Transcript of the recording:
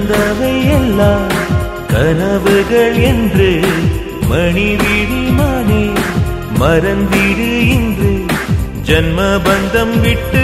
நடந்தவை எல்லாம் கனவுகள் என்று மணிவிழி மணி மறந்திடு இன்று. ஜன்மபந்தம் விட்டு